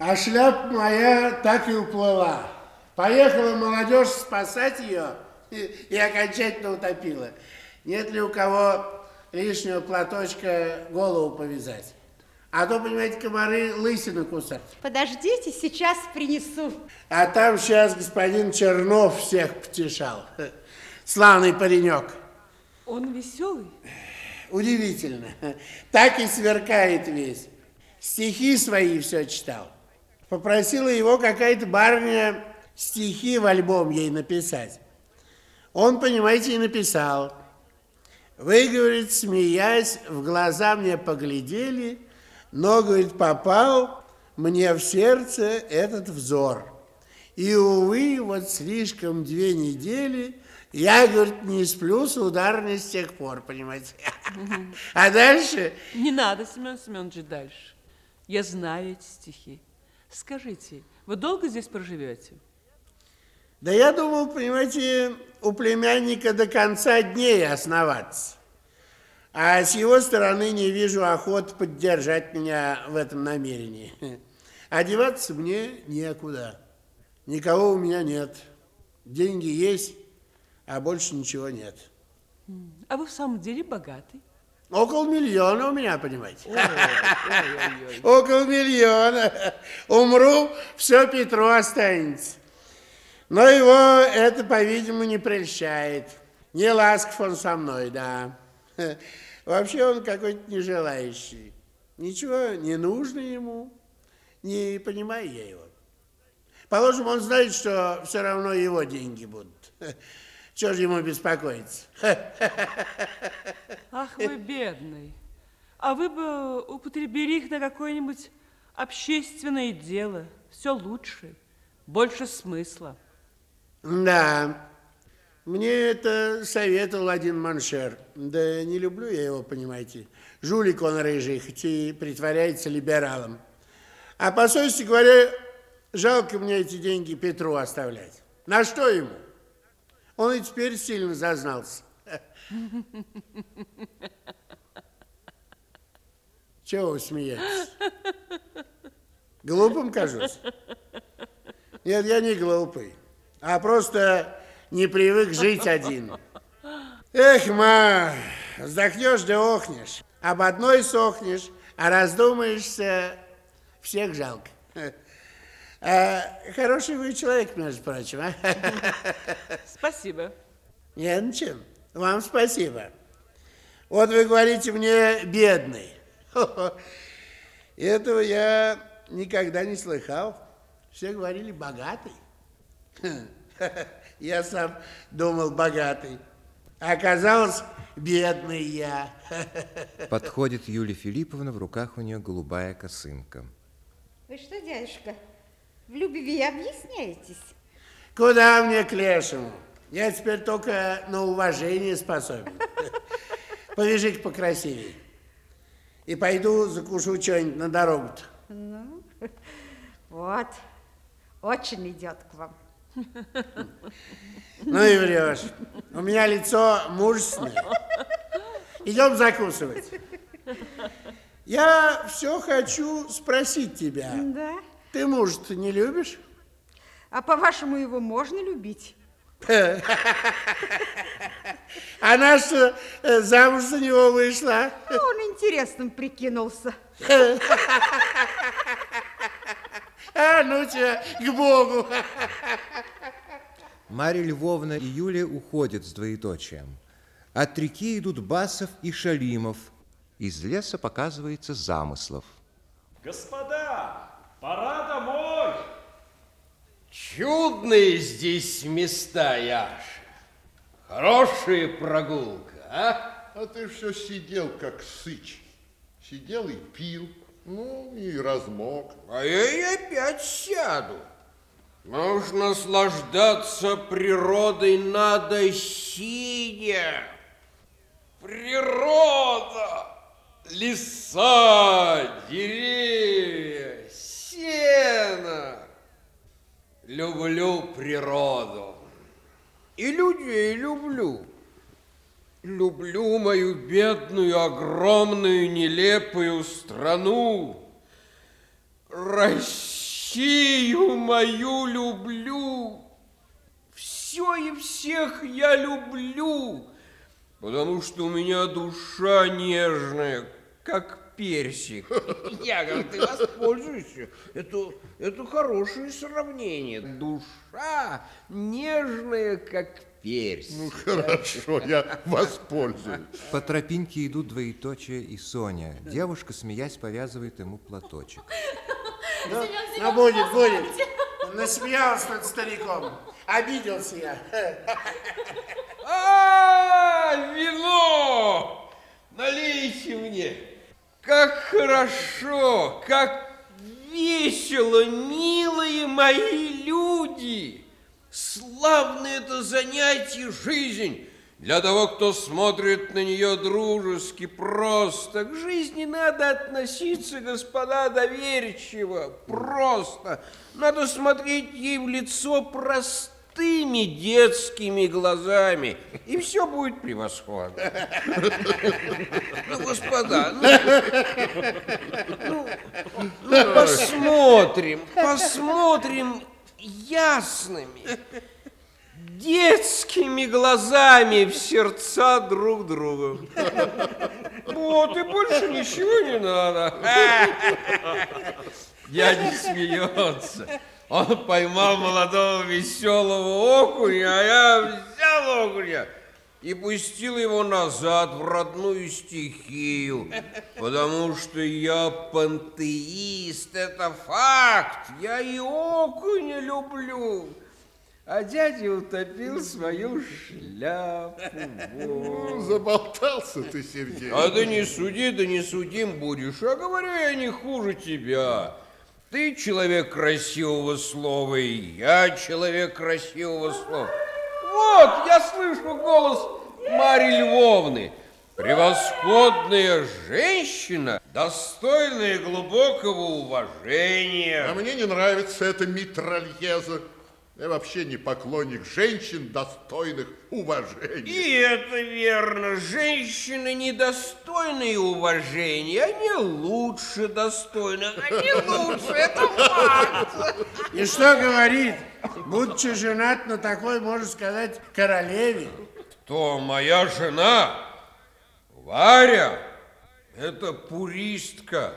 А шляпа моя так и уплыла. Поехала молодежь спасать ее и, и окончательно утопила. Нет ли у кого лишнего платочка голову повязать? А то, понимаете, комары лысины кусают. Подождите, сейчас принесу. А там сейчас господин Чернов всех потешал. Славный паренек. Он веселый? Удивительно. Так и сверкает весь. Стихи свои все читал. Попросила его какая-то барыня стихи в альбом ей написать. Он, понимаете, и написал. Вы, говорит, смеясь, в глаза мне поглядели, но, говорит, попал мне в сердце этот взор. И, увы, вот слишком две недели я, говорит, не сплю с ударной с тех пор, понимаете. А дальше... Не надо, Семен Семенович, дальше. Я знаю эти стихи. Скажите, вы долго здесь проживете? Да я думал, понимаете, у племянника до конца дней основаться. А с его стороны не вижу охоты поддержать меня в этом намерении. Одеваться мне некуда. Никого у меня нет. Деньги есть, а больше ничего нет. А вы в самом деле богатый? Около миллиона у меня, понимаете. Ой, ой, ой. Около миллиона. Умру, все Петру останется. Но его это, по-видимому, не прельщает. Не ласков он со мной, да. Вообще он какой-то нежелающий. Ничего не нужно ему. Не понимаю я его. Положим, он знает, что все равно его деньги будут. Чего же ему беспокоиться? Ах, вы бедный. А вы бы употребили их на какое-нибудь общественное дело. Все лучше, больше смысла. Да, мне это советовал один маншер. Да не люблю я его, понимаете. Жулик он рыжий, хоть и притворяется либералом. А по совести говоря, жалко мне эти деньги Петру оставлять. На что ему? Он и теперь сильно зазнался. Чего вы смеетесь? Глупым кажусь? Нет, я не глупый, а просто не привык жить один. Эх, ма, вздохнешь да охнешь. Об одной сохнешь, а раздумаешься, всех жалко. А, хороший вы человек, между прочим, а? Спасибо. Не на чем. Вам спасибо. Вот вы говорите мне бедный. Этого я никогда не слыхал. Все говорили богатый. Я сам думал богатый. А оказалось, бедный я. Подходит Юлия Филипповна, в руках у нее голубая косынка. Вы что, дядюшка, в любви объясняетесь? Куда мне к лешему? Я теперь только на уважение способен. Повяжи-ка покрасивее. И пойду закушу что-нибудь на дорогу-то. Ну, вот, очень идет к вам. Ну и врешь. У меня лицо мужественное. Идем закусывать. Я все хочу спросить тебя. Да. Ты мужа-то не любишь? А по-вашему, его можно любить? Она что, э, замуж за него вышла? Ну, он интересным прикинулся. А, ну тебя, к Богу. Марья Львовна и Юлия уходят с двоеточием. От реки идут Басов и Шалимов. Из леса показывается Замыслов. Господа, пора. Чудные здесь места, Яша. Хорошая прогулка, а? А ты все сидел, как сыч. Сидел и пил, ну и размок. А я и опять сяду. Но уж наслаждаться природой надо сидя. Природа, леса, деревья, сено. Люблю природу. И людей люблю. Люблю мою бедную, огромную, нелепую страну. Россию. Сию мою люблю. Все и всех я люблю, потому что у меня душа нежная, как персик. Яков, ты воспользуйся. Это, это хорошее сравнение. Душа нежная, как персик. Ну, хорошо, я воспользуюсь. По тропинке идут двоеточие и Соня. Девушка, смеясь, повязывает ему платочек. Ну, ну, будет, будет. Насмеялся над стариком. Обиделся я. А, вино! Налейте мне. Как хорошо, как весело, милые мои люди. Славное это занятие жизнь. Для того, кто смотрит на нее дружески, просто. К жизни надо относиться, господа, доверчиво, просто. Надо смотреть ей в лицо простыми детскими глазами, и все будет превосходно. Ну, господа, ну, ну, ну, посмотрим, посмотрим ясными, детскими глазами в сердца друг друга. Вот, и больше ничего не надо. Дядя смеется. Он поймал молодого веселого окуня, а я взял окуня и пустил его назад в родную стихию, потому что я пантеист, это факт. Я и окуня люблю. А дядя утопил свою шляпу. Ну, Заболтался ты, Сергей. А ты не суди, да не судим будешь. А говорю я не хуже тебя. Ты человек красивого слова, и я человек красивого слова. Вот, я слышу голос Марьи Львовны. Превосходная женщина, достойная глубокого уважения. А мне не нравится эта митральеза. Я вообще не поклонник женщин, достойных уважения. И это верно. Женщины недостойные уважения. Они лучше достойны. Они лучше. Это факт. И что говорит, будучи женат на такой, можно сказать, королеве? Кто моя жена? Варя. Это пуристка,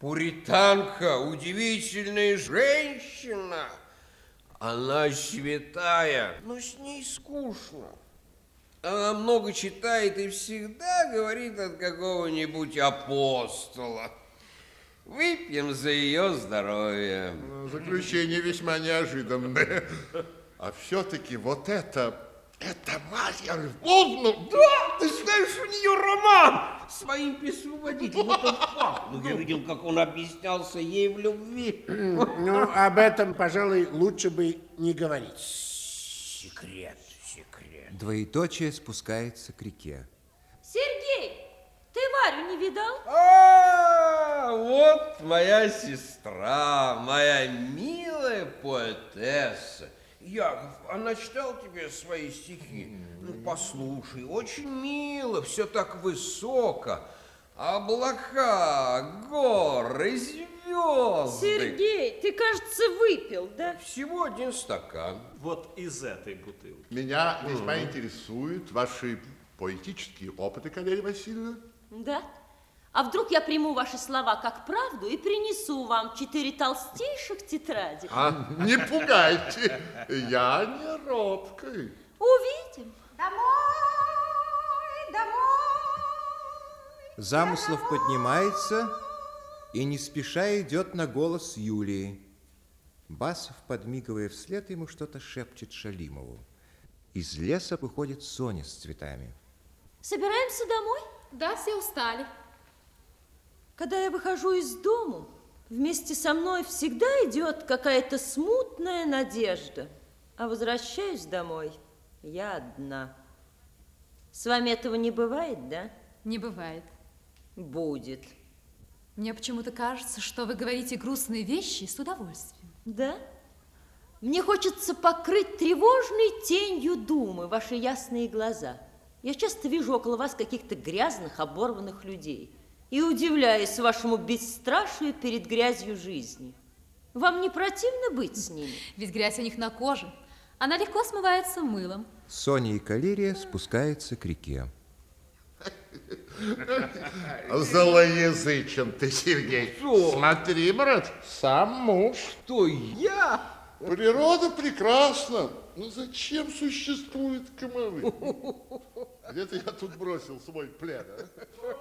пуританка, удивительная женщина. Она святая, но с ней скучно. Она много читает и всегда говорит от какого-нибудь апостола. Выпьем за ее здоровье. Заключение весьма неожиданное. А все-таки вот это, это Марья Львовна, Да, ты знаешь, у нее роман с моим письмоводителем. Это факт. Ну, я видел, как он объяснялся ей в любви. Ну, об этом, пожалуй, лучше бы не говорить. Секрет, секрет. Двоеточие спускается к реке. Сергей, ты Варю не видал? А, вот моя сестра, моя милая поэтесса. Яков, она читал тебе свои стихи? Ну, послушай, очень мило, все так высоко. Облака, горы, звезды. Сергей, ты, кажется, выпил, да? Всего один стакан. Вот из этой бутылки. Меня весьма интересуют ваши поэтические опыты, Калерия Васильевна. Да? А вдруг я приму ваши слова как правду и принесу вам четыре толстейших тетради? Не пугайте, я не робкой. Увидим. Домой, домой. Замыслов поднимается и не спеша идет на голос Юлии. Басов, подмигивая вслед, ему что-то шепчет Шалимову. Из леса выходит Соня с цветами. Собираемся домой? Да, все устали. Когда я выхожу из дому, вместе со мной всегда идет какая-то смутная надежда. А возвращаюсь домой я одна. С вами этого не бывает, да? Не бывает. Будет. Мне почему-то кажется, что вы говорите грустные вещи с удовольствием. Да? Мне хочется покрыть тревожной тенью думы ваши ясные глаза. Я часто вижу около вас каких-то грязных, оборванных людей и удивляюсь вашему бесстрашию перед грязью жизни. Вам не противно быть с ними? Ведь грязь у них на коже. Она легко смывается мылом. Соня и Калерия спускаются к реке. Злоязычен ты, Сергей. Смотри, брат, сам муж. Что я? Природа прекрасна. Но зачем существуют комары? Где-то я тут бросил свой плед. а?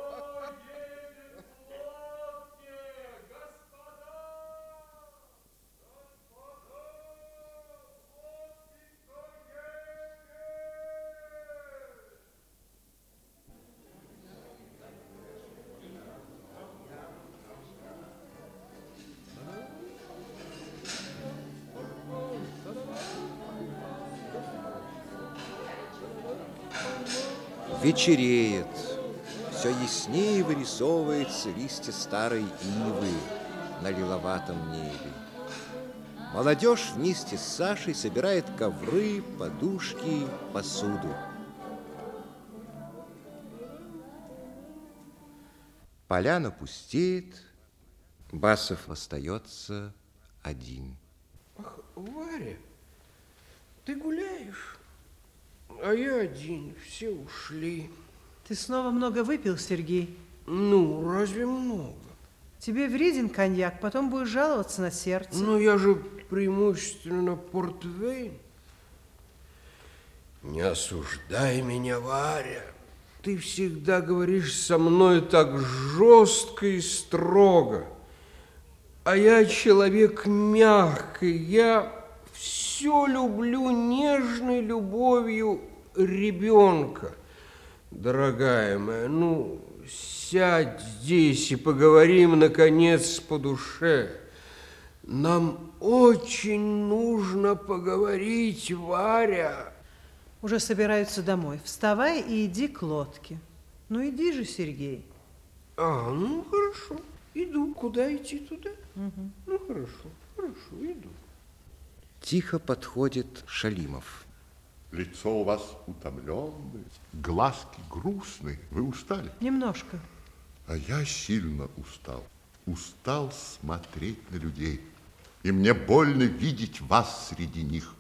Вечереет. Все яснее вырисовывается листья старой ивы на лиловатом небе. Молодежь вместе с Сашей собирает ковры, подушки, посуду. Поляна пустеет, Басов остается один. Варя, ты гуляешь, а я один, все ушли. Ты снова много выпил, Сергей. Ну, разве много? Тебе вреден коньяк, потом будешь жаловаться на сердце. Ну, я же преимущественно портвейн. Не осуждай меня, Варя. Ты всегда говоришь со мной так жестко и строго. А я человек мягкий, я все люблю нежной любовью ребенка. Дорогая моя, ну, сядь здесь и поговорим, наконец, по душе. Нам очень нужно поговорить, Варя. Уже собираются домой. Вставай и иди к лодке. Ну иди же, Сергей. А, ну хорошо, иду. Куда идти туда? Ну хорошо, хорошо, иду. Тихо подходит Шалимов. Лицо у вас утомленное, глазки грустные. Вы устали? Немножко. А я сильно устал. Устал смотреть на людей. И мне больно видеть вас среди них.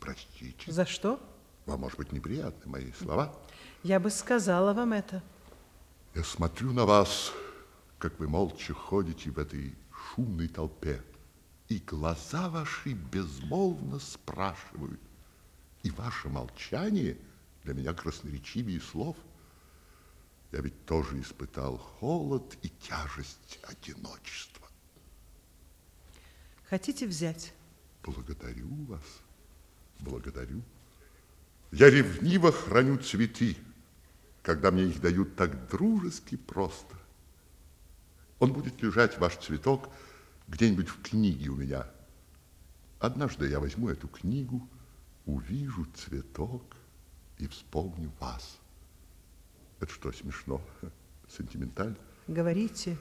Простите. За что? Вам, может быть, неприятны мои слова. Я бы сказала вам это. Я смотрю на вас, как вы молча ходите в этой шумной толпе, и глаза ваши безмолвно спрашивают, и ваше молчание для меня красноречивее слов. Я ведь тоже испытал холод и тяжесть одиночества. Хотите взять? Благодарю вас, благодарю. Я ревниво храню цветы, когда мне их дают так дружески просто. Он будет лежать, ваш цветок, где-нибудь в книге у меня. Однажды я возьму эту книгу, увижу цветок и вспомню вас. Это что, смешно? Сентиментально? Говорите.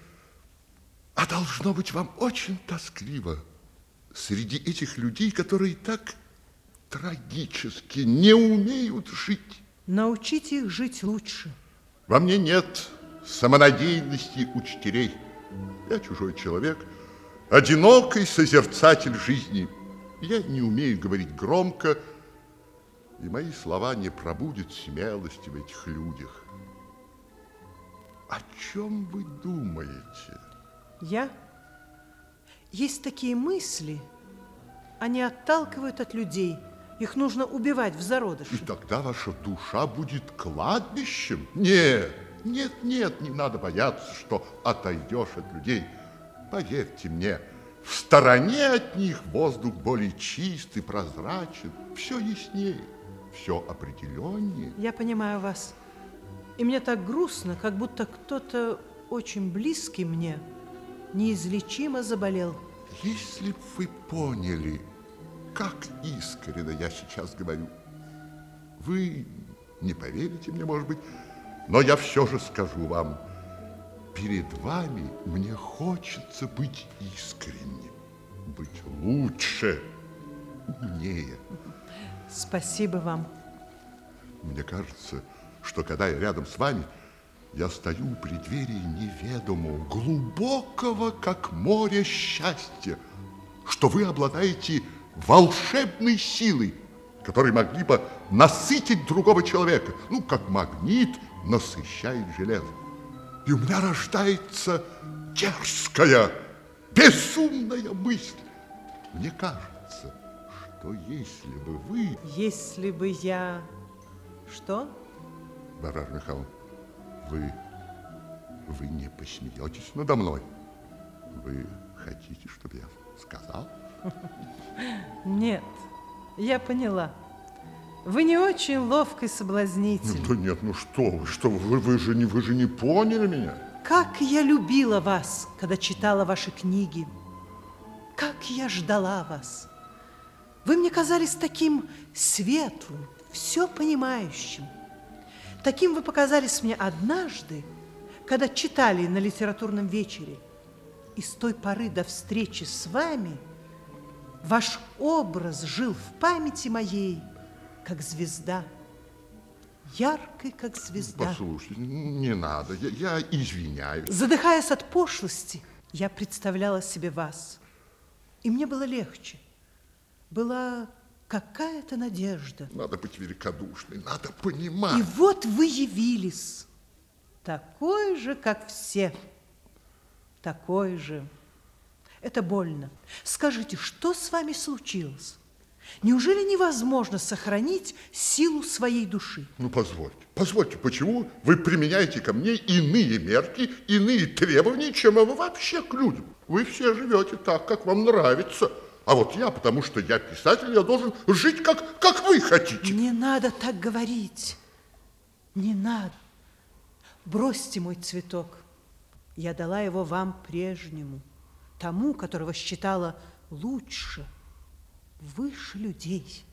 А должно быть вам очень тоскливо среди этих людей, которые так трагически не умеют жить. Научите их жить лучше. Во мне нет самонадеянности учителей. Я чужой человек, одинокий созерцатель жизни. Я не умею говорить громко, и мои слова не пробудят смелости в этих людях. О чем вы думаете? Я? Есть такие мысли, они отталкивают от людей. Их нужно убивать в зародыше. И тогда ваша душа будет кладбищем? Нет, нет, нет, не надо бояться, что отойдешь от людей. Поверьте мне, в стороне от них воздух более чистый, прозрачен, все яснее, все определеннее. Я понимаю вас. И мне так грустно, как будто кто-то очень близкий мне неизлечимо заболел. Если б вы поняли, как искренне я сейчас говорю, вы не поверите мне, может быть, но я все же скажу вам, перед вами мне хочется быть искренним, быть лучше, умнее. Спасибо вам. Мне кажется, что когда я рядом с вами, я стою у преддверии неведомого, глубокого, как море счастья. что вы обладаете волшебной силой, которой могли бы насытить другого человека, ну, как магнит насыщает железо. И у меня рождается дерзкая, безумная мысль. Мне кажется, что если бы вы, Если бы я... Что? Варвара Михайловна, вы, вы не посмеетесь надо мной. Вы хотите, чтобы я сказал? Нет, я поняла. Вы не очень ловкий соблазнитель. Ну, да нет, ну что вы, что вы, вы, вы же не, вы же не поняли меня. Как я любила вас, когда читала ваши книги. Как я ждала вас. Вы мне казались таким светлым, все понимающим. Таким вы показались мне однажды, когда читали на литературном вечере. И с той поры до встречи с вами ваш образ жил в памяти моей, как звезда, яркой, как звезда. Послушайте, не надо, я, я извиняюсь. Задыхаясь от пошлости, я представляла себе вас. И мне было легче. Была какая-то надежда. Надо быть великодушной, надо понимать. И вот вы явились, такой же, как все. Такой же. Это больно. Скажите, что с вами случилось? Неужели невозможно сохранить силу своей души? Ну, позвольте, позвольте, почему вы применяете ко мне иные мерки, иные требования, чем вы вообще к людям? Вы все живете так, как вам нравится. А вот я, потому что я писатель, я должен жить, как, как вы хотите. Не надо так говорить. Не надо. Бросьте мой цветок. Я дала его вам прежнему, тому, которого считала лучше, выше людей.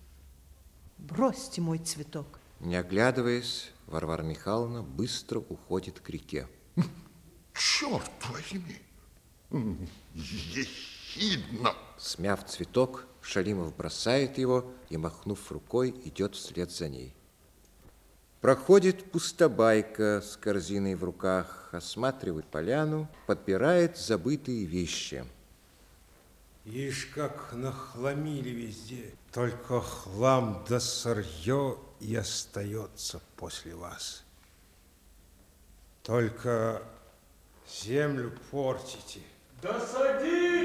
Бросьте мой цветок. Не оглядываясь, Варвара Михайловна быстро уходит к реке. Черт возьми! Ехидно! Смяв цветок, Шалимов бросает его и, махнув рукой, идет вслед за ней. Проходит пустобайка с корзиной в руках, осматривает поляну, подбирает забытые вещи. Ишь, как нахламили везде. Только хлам да сырье и остается после вас. Только землю портите. Да садитесь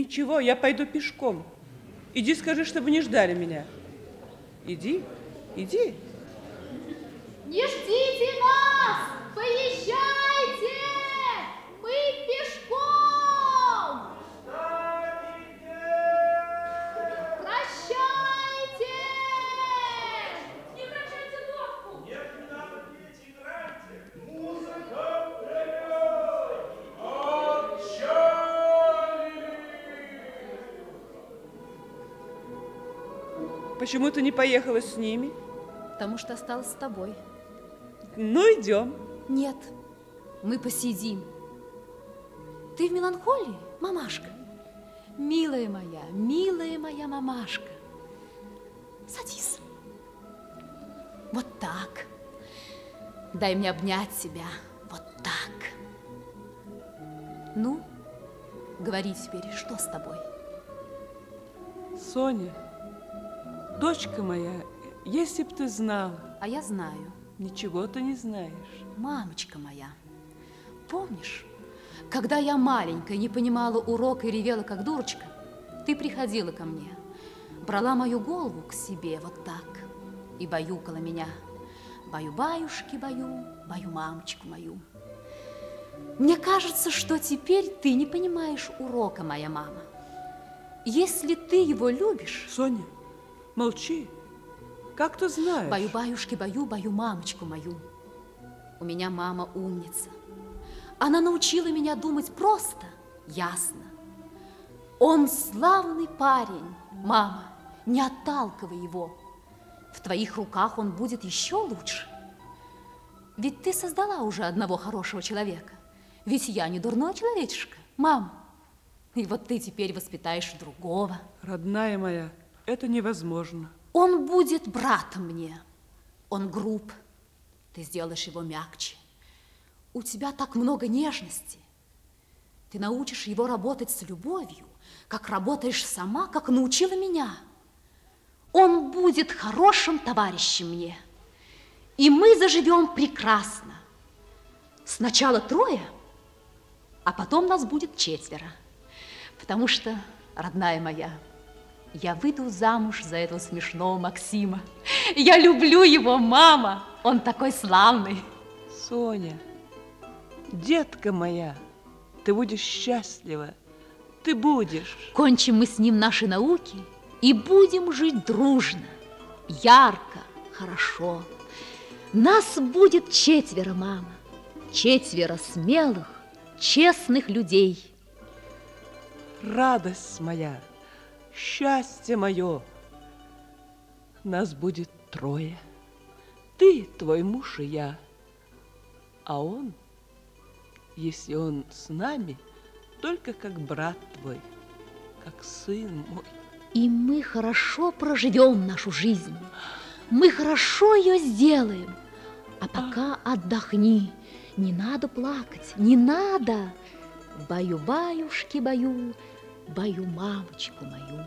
Ничего, я пойду пешком. Иди скажи, чтобы не ждали меня. Иди, иди. Не ждите нас! Поезжайте! Почему ты не поехала с ними? Потому что осталась с тобой. Ну, идем. Нет, мы посидим. Ты в меланхолии, мамашка? Милая моя, милая моя мамашка. Садись. Вот так. Дай мне обнять тебя. Вот так. Ну, говори теперь, что с тобой? Соня, дочка моя, если б ты знала, А я знаю, ничего ты не знаешь. мамочка моя, помнишь, когда я маленькая не понимала урока и ревела как дурочка, ты приходила ко мне, брала мою голову к себе вот так и баюкала меня. Баю-баюшки, баю, баю мамочку мою. Мне кажется, что теперь ты не понимаешь урока, моя мама. Если ты его любишь, Соня, молчи. Как ты знаешь? Баю-баюшки, баю, баю мамочку мою. У меня мама умница. Она научила меня думать просто, ясно. Он славный парень, мама, не отталкивай его. В твоих руках он будет еще лучше. Ведь ты создала уже одного хорошего человека. Ведь я не дурной человечишка, мам. И вот ты теперь воспитаешь другого. Родная моя, это невозможно. Он будет братом мне. Он груб. Ты сделаешь его мягче. У тебя так много нежности. Ты научишь его работать с любовью, как работаешь сама, как научила меня. Он будет хорошим товарищем мне. И мы заживем прекрасно. Сначала трое, а потом нас будет четверо. Потому что, родная моя, я выйду замуж за этого смешного Максима. Я люблю его, мама. Он такой славный. Соня, детка моя, ты будешь счастлива. Ты будешь. Кончим мы с ним наши науки и будем жить дружно, ярко, хорошо. Нас будет четверо, мама. Четверо смелых, честных людей. Радость моя, счастье мое. Нас будет трое. Ты, твой муж и я. А он, если он с нами, только как брат твой, как сын мой. И мы хорошо проживем нашу жизнь. Мы хорошо ее сделаем. А пока отдохни. Не надо плакать, не надо. Баю-баюшки, баю, баю мамочку мою.